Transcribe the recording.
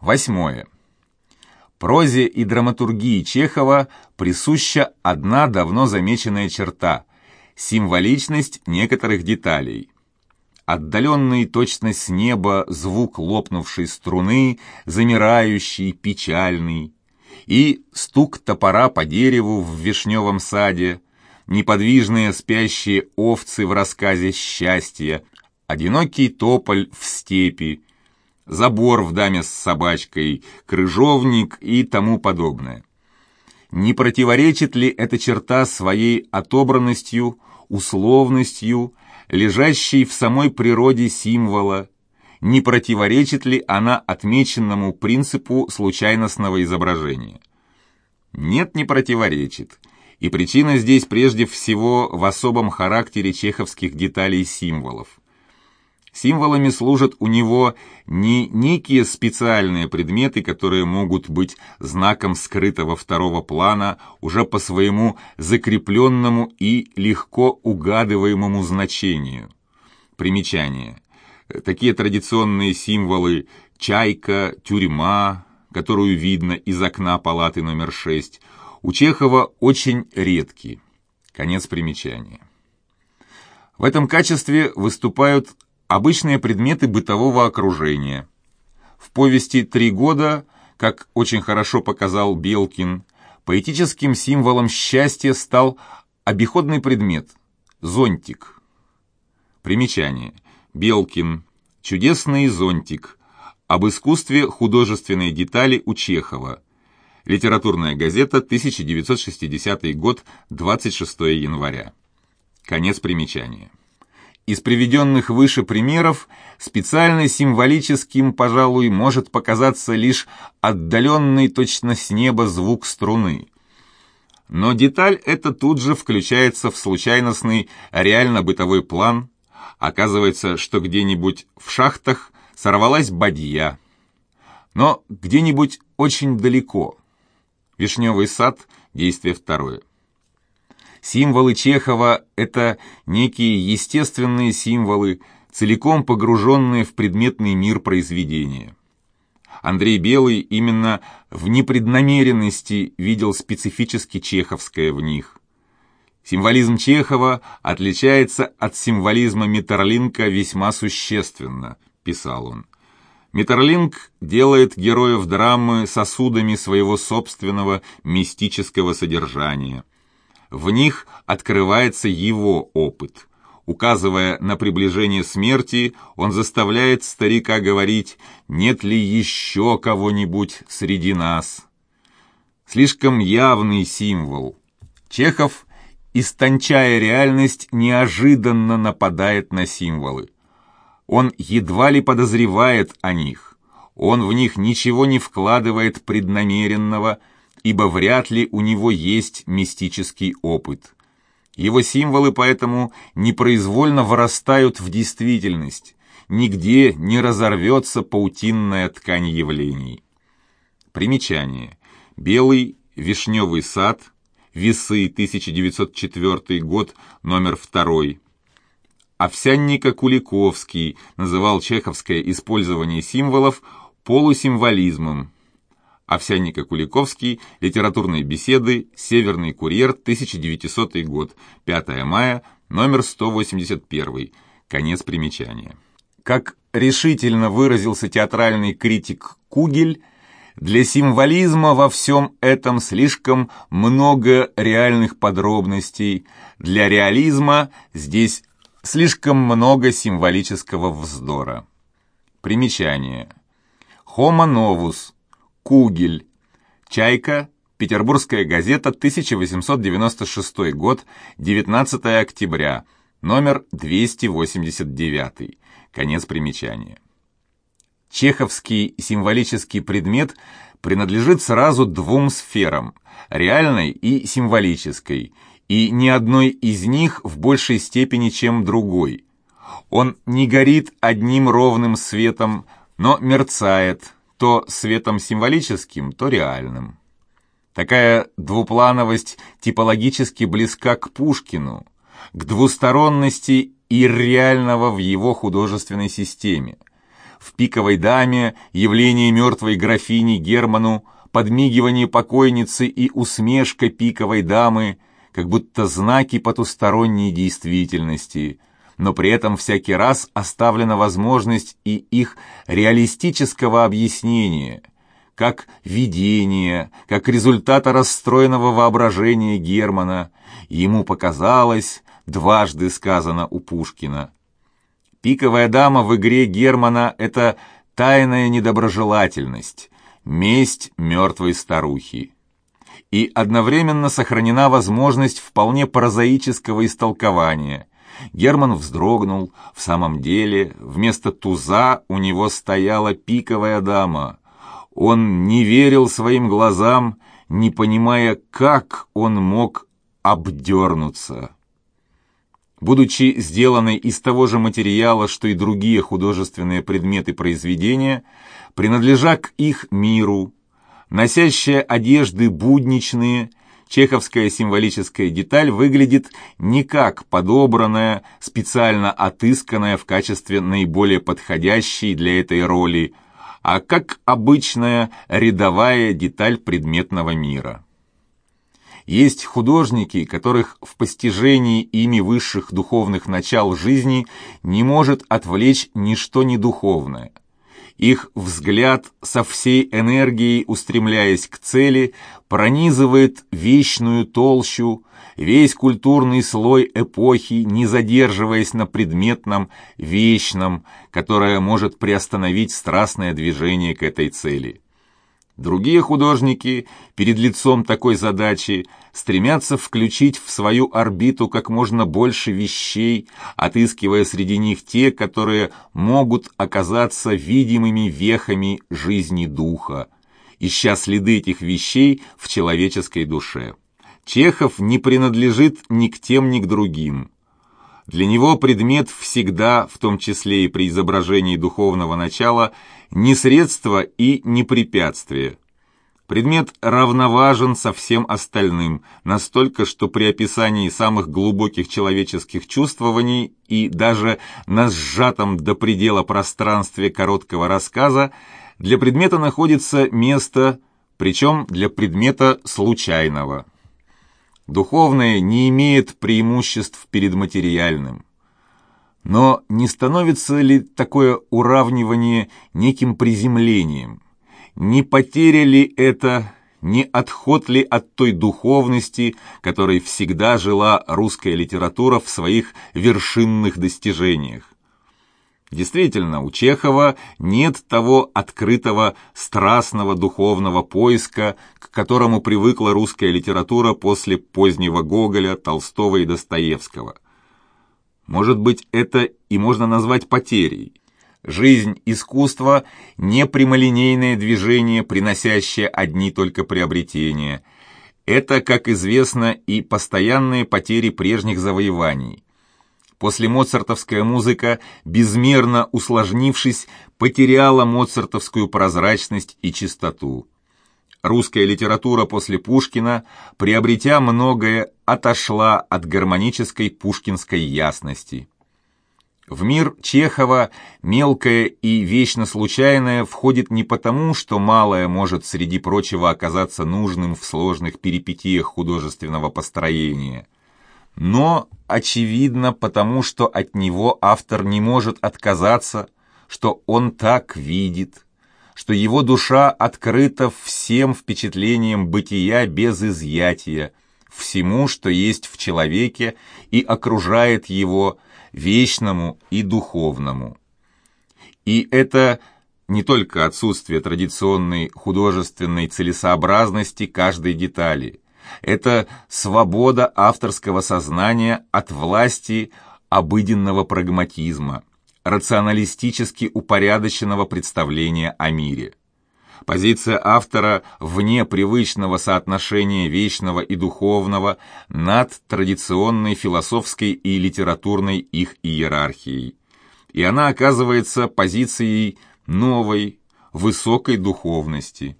Восьмое. Прозе и драматургии Чехова присуща одна давно замеченная черта – символичность некоторых деталей. Отдаленный точно с неба звук лопнувшей струны, замирающий, печальный, и стук топора по дереву в вишневом саде, неподвижные спящие овцы в рассказе «Счастье», одинокий тополь в степи, забор в даме с собачкой, крыжовник и тому подобное. Не противоречит ли эта черта своей отобранностью, условностью, лежащей в самой природе символа, не противоречит ли она отмеченному принципу случайностного изображения? Нет, не противоречит. И причина здесь прежде всего в особом характере чеховских деталей символов. Символами служат у него не некие специальные предметы, которые могут быть знаком скрытого второго плана уже по своему закрепленному и легко угадываемому значению. Примечание. Такие традиционные символы «чайка», «тюрьма», которую видно из окна палаты номер 6, у Чехова очень редки. Конец примечания. В этом качестве выступают обычные предметы бытового окружения. В повести «Три года», как очень хорошо показал Белкин, поэтическим символом счастья стал обиходный предмет – зонтик. Примечание. Белкин. Чудесный зонтик. Об искусстве художественной детали у Чехова. Литературная газета, 1960 год, 26 января. Конец примечания. Из приведенных выше примеров специально символическим, пожалуй, может показаться лишь отдаленный точно с неба звук струны. Но деталь эта тут же включается в случайностный реально-бытовой план. Оказывается, что где-нибудь в шахтах сорвалась бадья. Но где-нибудь очень далеко. Вишневый сад, действие второе. Символы Чехова – это некие естественные символы, целиком погруженные в предметный мир произведения. Андрей Белый именно в непреднамеренности видел специфически чеховское в них. Символизм Чехова отличается от символизма Метерлинка весьма существенно, писал он. Метерлинк делает героев драмы сосудами своего собственного мистического содержания – в них открывается его опыт. Указывая на приближение смерти, он заставляет старика говорить «нет ли еще кого-нибудь среди нас?». Слишком явный символ. Чехов, истончая реальность, неожиданно нападает на символы. Он едва ли подозревает о них. Он в них ничего не вкладывает преднамеренного, ибо вряд ли у него есть мистический опыт. Его символы поэтому непроизвольно вырастают в действительность, нигде не разорвется паутинная ткань явлений. Примечание. Белый вишневый сад, весы, 1904 год, номер 2. Овсянника Куликовский называл чеховское использование символов полусимволизмом, Овсянника Куликовский, литературные беседы, Северный курьер, 1900 год, 5 мая, номер 181, конец примечания. Как решительно выразился театральный критик Кугель, для символизма во всем этом слишком много реальных подробностей, для реализма здесь слишком много символического вздора. Примечание. Homo novus – Кугель. Чайка. Петербургская газета, 1896 год, 19 октября, номер 289. Конец примечания. Чеховский символический предмет принадлежит сразу двум сферам – реальной и символической, и ни одной из них в большей степени, чем другой. Он не горит одним ровным светом, но мерцает – то светом символическим, то реальным. Такая двуплановость типологически близка к Пушкину, к двусторонности и реального в его художественной системе. в «Пиковой даме» явление мертвой графини Герману, подмигивание покойницы и усмешка пиковой дамы, как будто знаки потусторонней действительности, но при этом всякий раз оставлена возможность и их реалистического объяснения, как видение, как результата расстроенного воображения Германа, ему показалось, дважды сказано у Пушкина. Пиковая дама в игре Германа — это тайная недоброжелательность, месть мертвой старухи. И одновременно сохранена возможность вполне прозаического истолкования. Герман вздрогнул. В самом деле, вместо туза у него стояла пиковая дама. Он не верил своим глазам, не понимая, как он мог обдернуться. Будучи сделанной из того же материала, что и другие художественные предметы произведения, принадлежа к их миру, носящая одежды будничные, чеховская символическая деталь выглядит не как подобранная, специально отысканная в качестве наиболее подходящей для этой роли, а как обычная рядовая деталь предметного мира. Есть художники, которых в постижении ими высших духовных начал жизни не может отвлечь ничто недуховное. Их взгляд со всей энергией, устремляясь к цели, пронизывает вечную толщу, весь культурный слой эпохи, не задерживаясь на предметном, вечном, которое может приостановить страстное движение к этой цели. Другие художники перед лицом такой задачи стремятся включить в свою орбиту как можно больше вещей, отыскивая среди них те, которые могут оказаться видимыми вехами жизни духа, ища следы этих вещей в человеческой душе. Чехов не принадлежит ни к тем, ни к другим. Для него предмет всегда, в том числе и при изображении духовного начала, не средство и не препятствие. Предмет равноважен со всем остальным, настолько, что при описании самых глубоких человеческих чувствований и даже на сжатом до предела пространстве короткого рассказа для предмета находится место, причем для предмета случайного. Духовное не имеет преимуществ перед материальным. Но не становится ли такое уравнивание неким приземлением? Не потеря ли это, не отход ли от той духовности, которой всегда жила русская литература в своих вершинных достижениях? Действительно, у Чехова нет того открытого, страстного духовного поиска, к которому привыкла русская литература после позднего Гоголя, Толстого и Достоевского. Может быть, это и можно назвать потерей. Жизнь искусства – не прямолинейное движение, приносящее одни только приобретения. Это, как известно, и постоянные потери прежних завоеваний – После моцартовская музыка, безмерно усложнившись, потеряла моцартовскую прозрачность и чистоту. Русская литература после Пушкина, приобретя многое, отошла от гармонической пушкинской ясности. В мир Чехова мелкое и вечно случайное входит не потому, что малое может среди прочего оказаться нужным в сложных перипетиях художественного построения – но, очевидно, потому что от него автор не может отказаться, что он так видит, что его душа открыта всем впечатлениям бытия без изъятия, всему, что есть в человеке и окружает его, вечному и духовному. И это не только отсутствие традиционной художественной целесообразности каждой детали – это свобода авторского сознания от власти обыденного прагматизма, рационалистически упорядоченного представления о мире. Позиция автора вне привычного соотношения вечного и духовного над традиционной философской и литературной их иерархией. И она оказывается позицией новой, высокой духовности –